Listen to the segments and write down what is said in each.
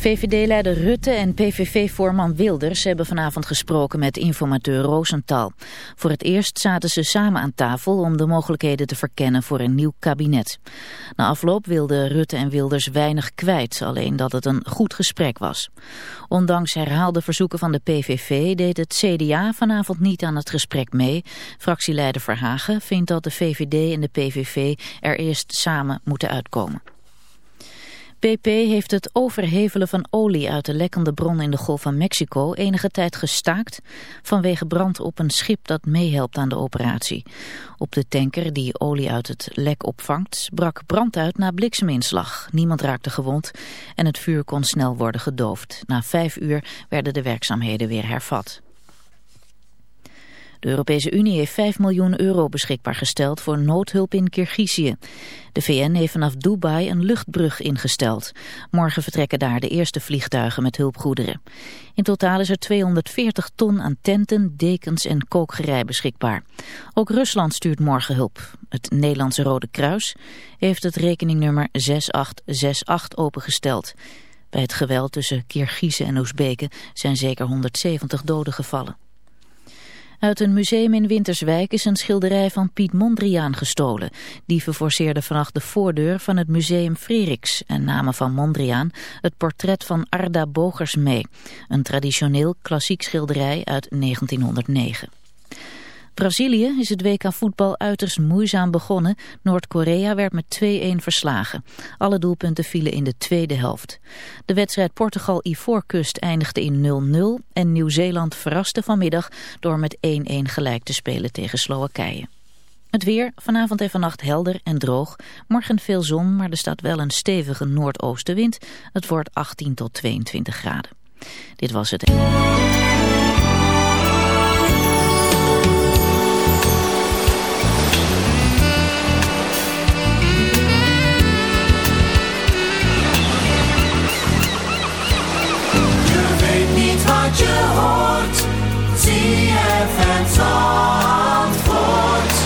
VVD-leider Rutte en PVV-voorman Wilders hebben vanavond gesproken met informateur Rosenthal. Voor het eerst zaten ze samen aan tafel om de mogelijkheden te verkennen voor een nieuw kabinet. Na afloop wilden Rutte en Wilders weinig kwijt, alleen dat het een goed gesprek was. Ondanks herhaalde verzoeken van de PVV deed het CDA vanavond niet aan het gesprek mee. Fractieleider Verhagen vindt dat de VVD en de PVV er eerst samen moeten uitkomen. BP heeft het overhevelen van olie uit de lekkende bron in de Golf van Mexico enige tijd gestaakt vanwege brand op een schip dat meehelpt aan de operatie. Op de tanker die olie uit het lek opvangt brak brand uit na blikseminslag. Niemand raakte gewond en het vuur kon snel worden gedoofd. Na vijf uur werden de werkzaamheden weer hervat. De Europese Unie heeft 5 miljoen euro beschikbaar gesteld voor noodhulp in Kirgizië. De VN heeft vanaf Dubai een luchtbrug ingesteld. Morgen vertrekken daar de eerste vliegtuigen met hulpgoederen. In totaal is er 240 ton aan tenten, dekens en kookgerei beschikbaar. Ook Rusland stuurt morgen hulp. Het Nederlandse Rode Kruis heeft het rekeningnummer 6868 opengesteld. Bij het geweld tussen Kirgizen en Oezbeken zijn zeker 170 doden gevallen. Uit een museum in Winterswijk is een schilderij van Piet Mondriaan gestolen. Dieven forceerden vannacht de voordeur van het museum Freriks en namen van Mondriaan het portret van Arda Bogers mee. Een traditioneel klassiek schilderij uit 1909. Brazilië is het WK voetbal uiterst moeizaam begonnen. Noord-Korea werd met 2-1 verslagen. Alle doelpunten vielen in de tweede helft. De wedstrijd Portugal-Ivoorkust eindigde in 0-0 en Nieuw-Zeeland verraste vanmiddag door met 1-1 gelijk te spelen tegen Slowakije. Het weer, vanavond en vannacht helder en droog. Morgen veel zon, maar er staat wel een stevige noordoostenwind. Het wordt 18 tot 22 graden. Dit was het. Je hoort. ZFM Zandvoort.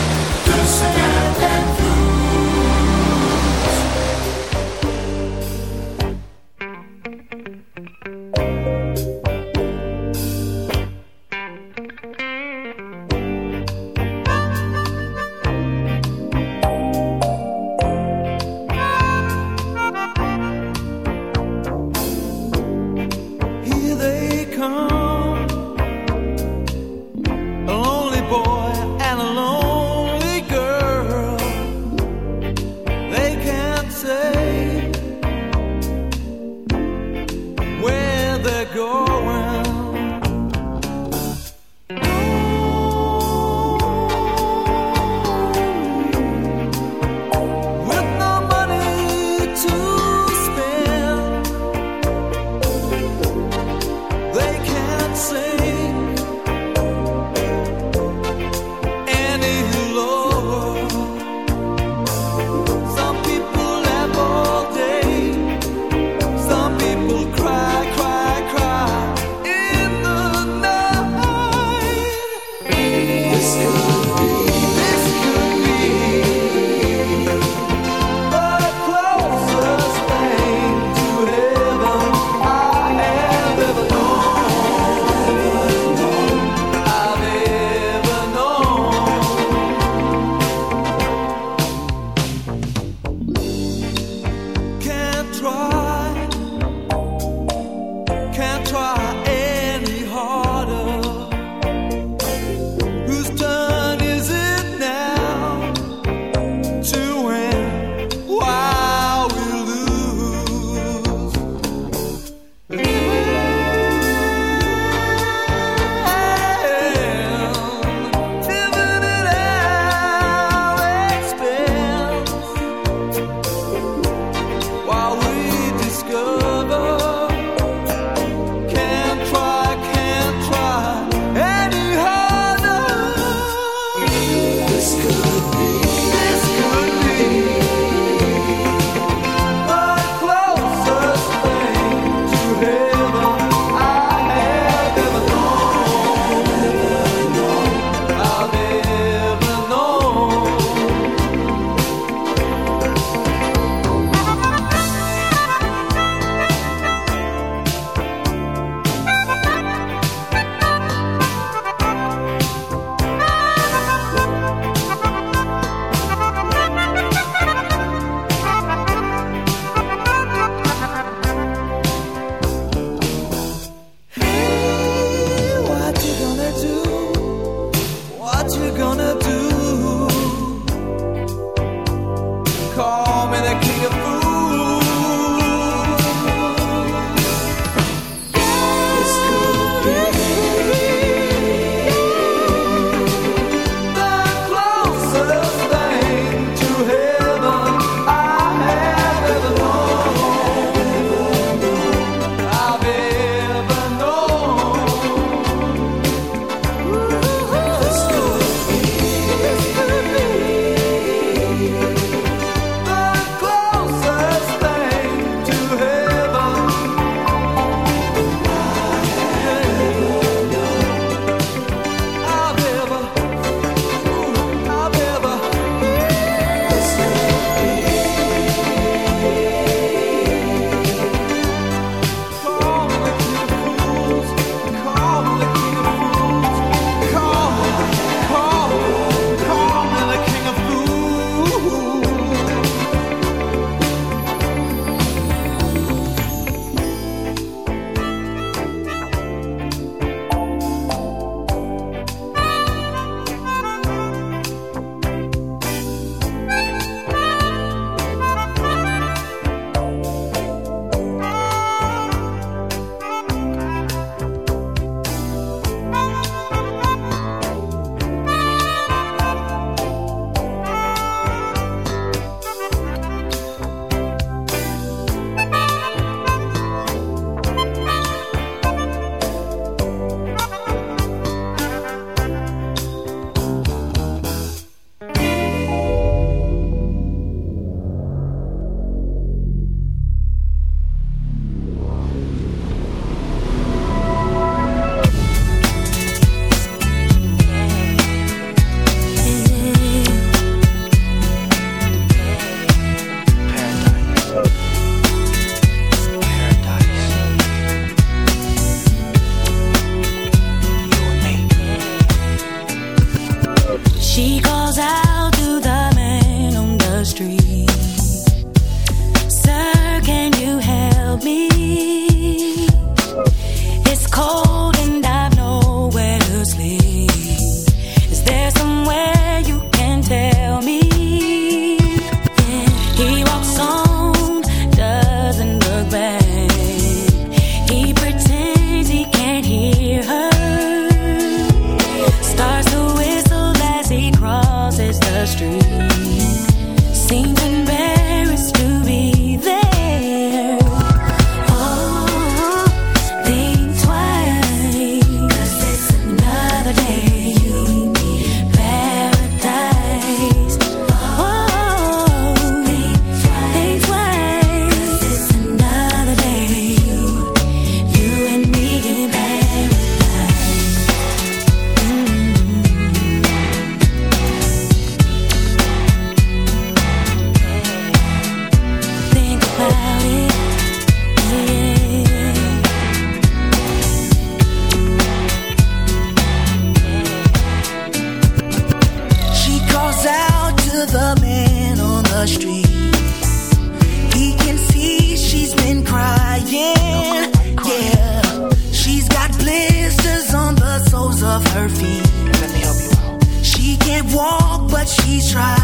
try.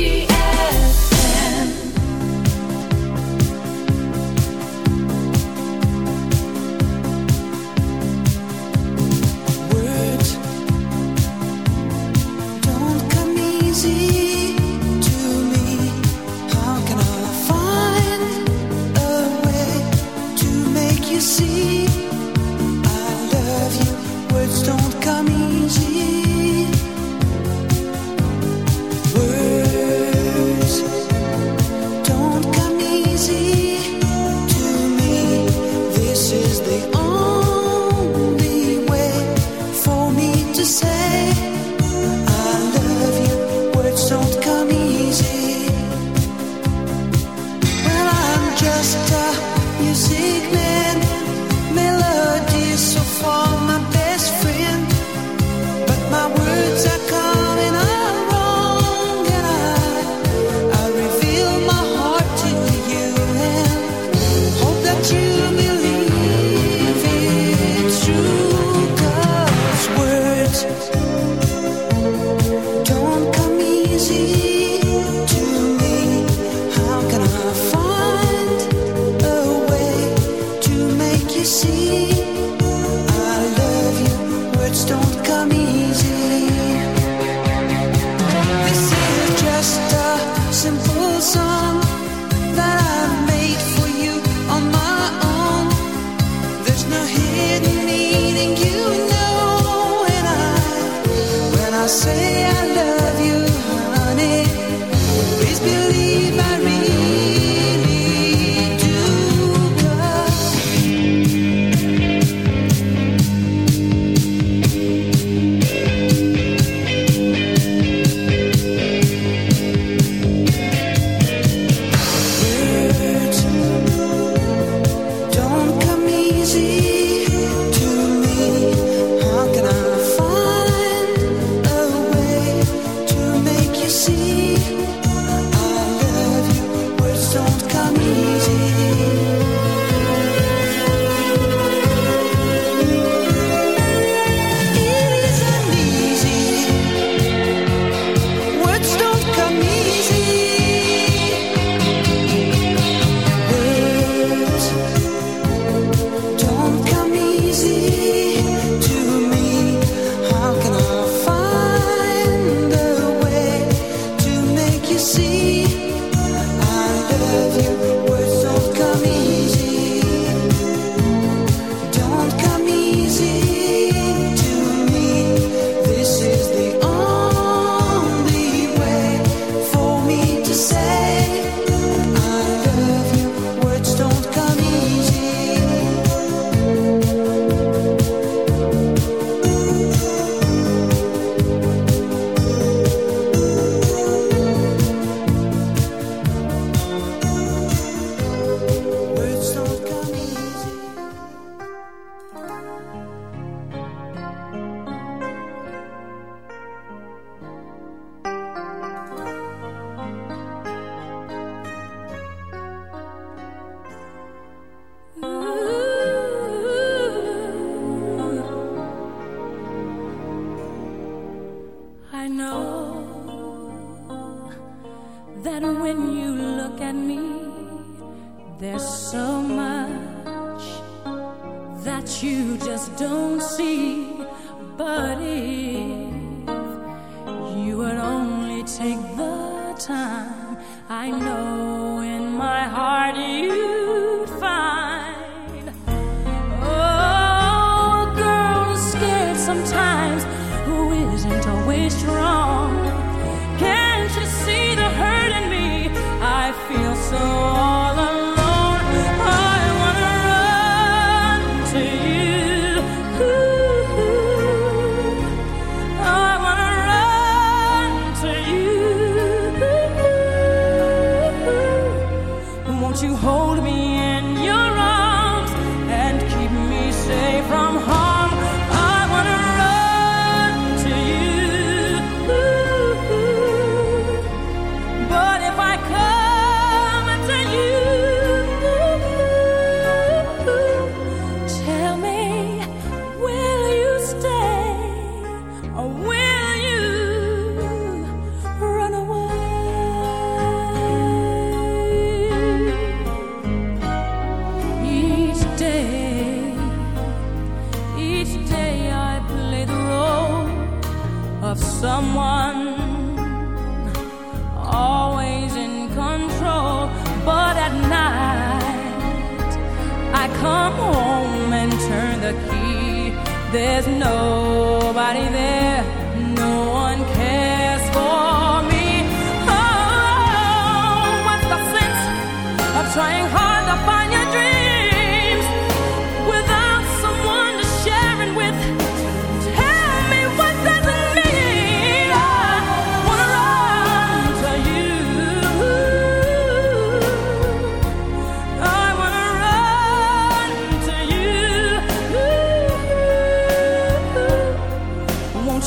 time. I know in my heart.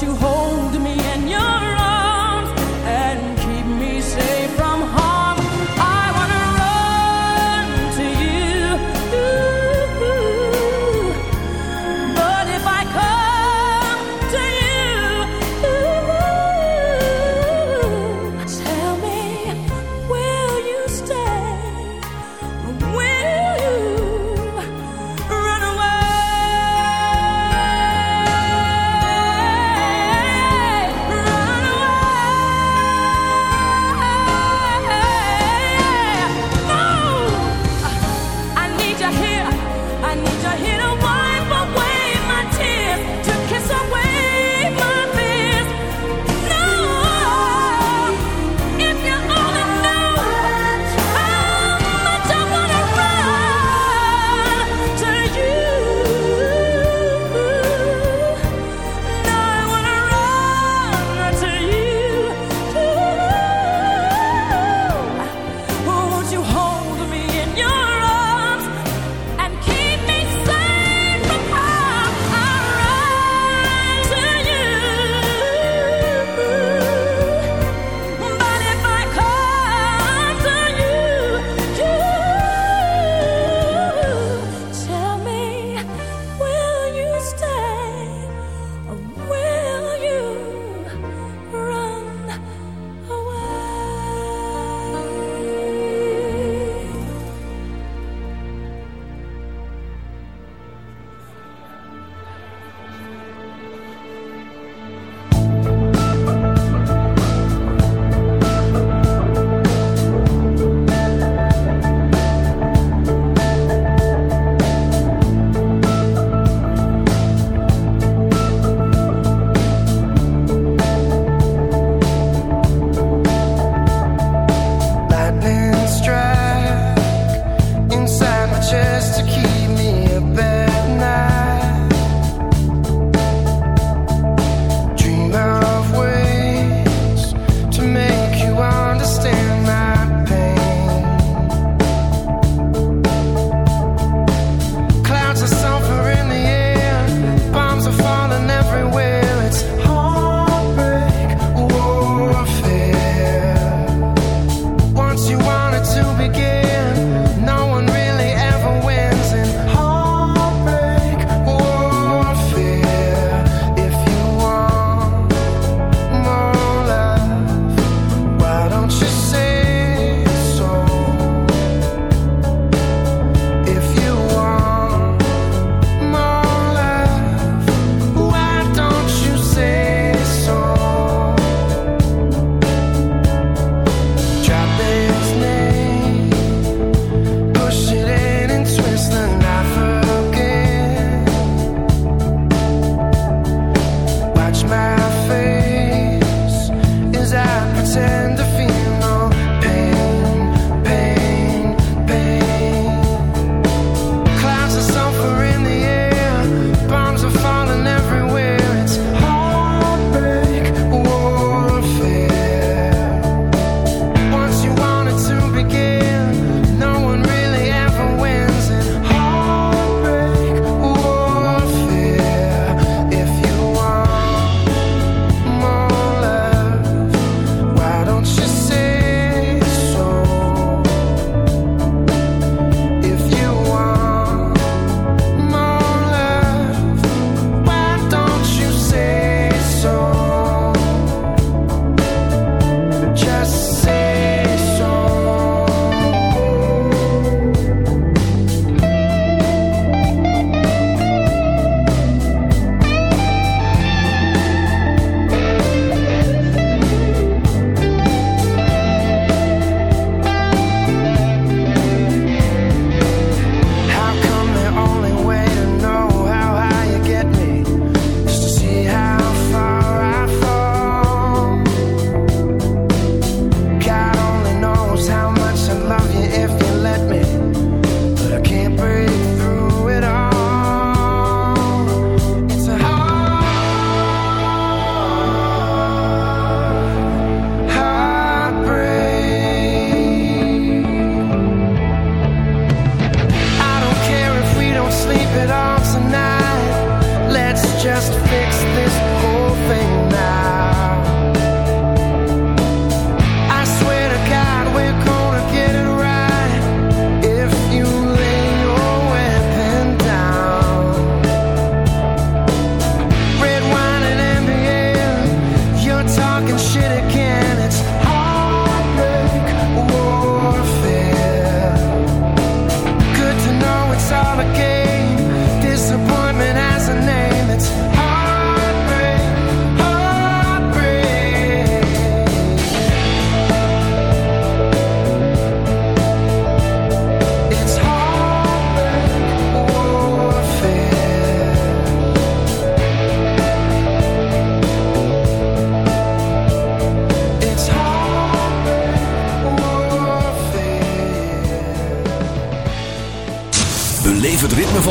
you hold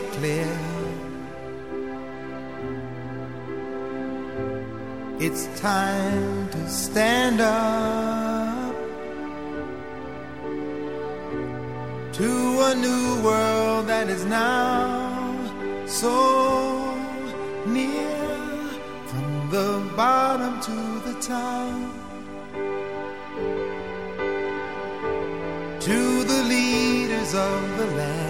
it clear. It's time to stand up to a new world that is now so near from the bottom to the top. To the leaders of the land.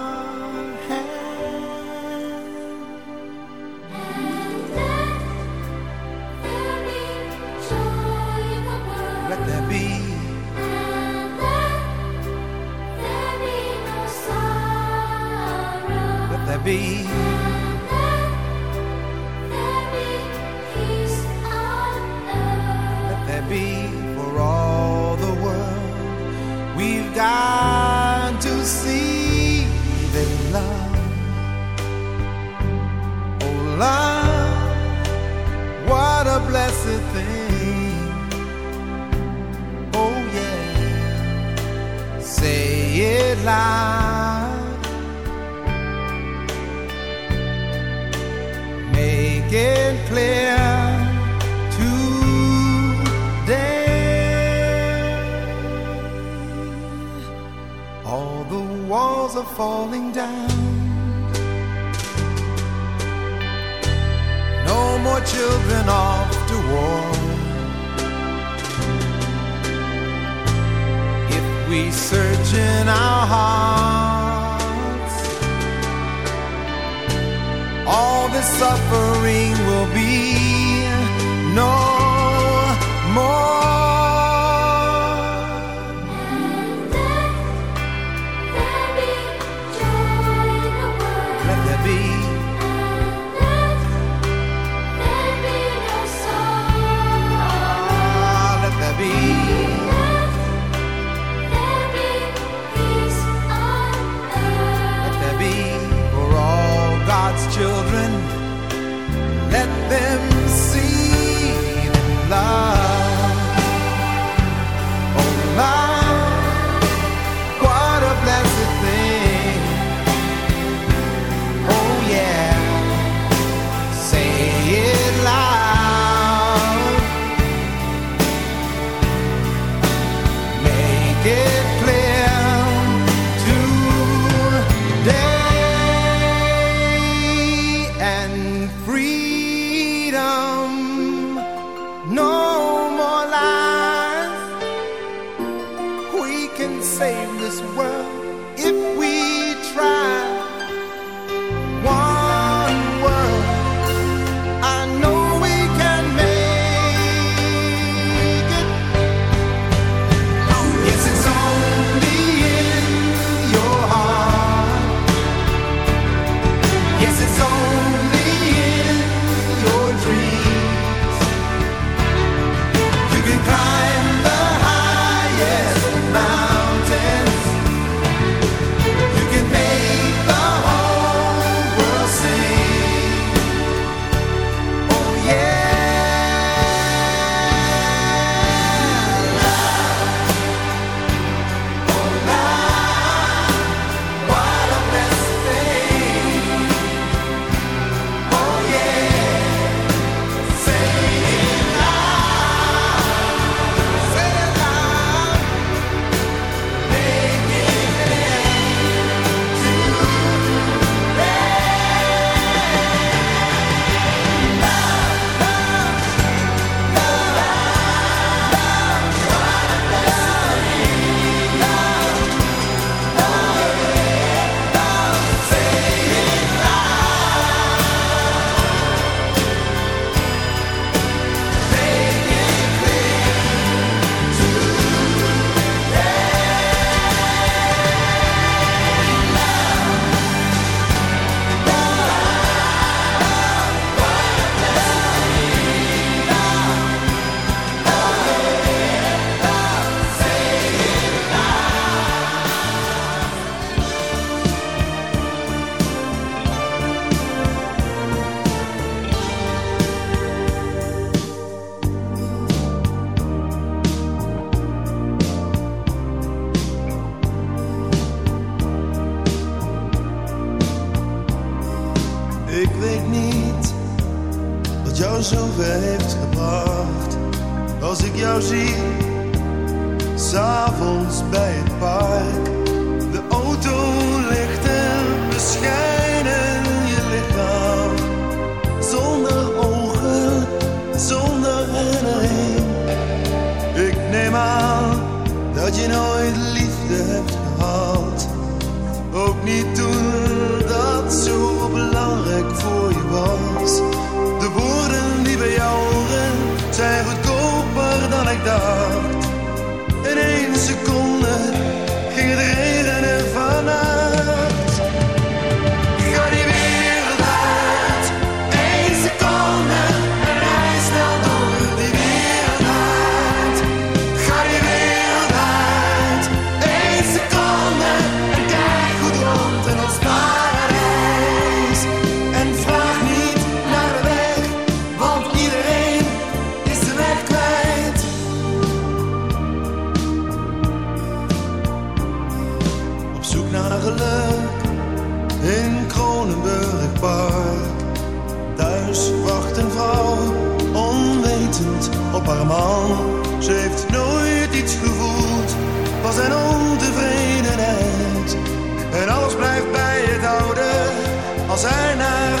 falling down. op man. Ze heeft nooit iets gevoeld, was een ontevredenheid. En alles blijft bij het oude als hij naar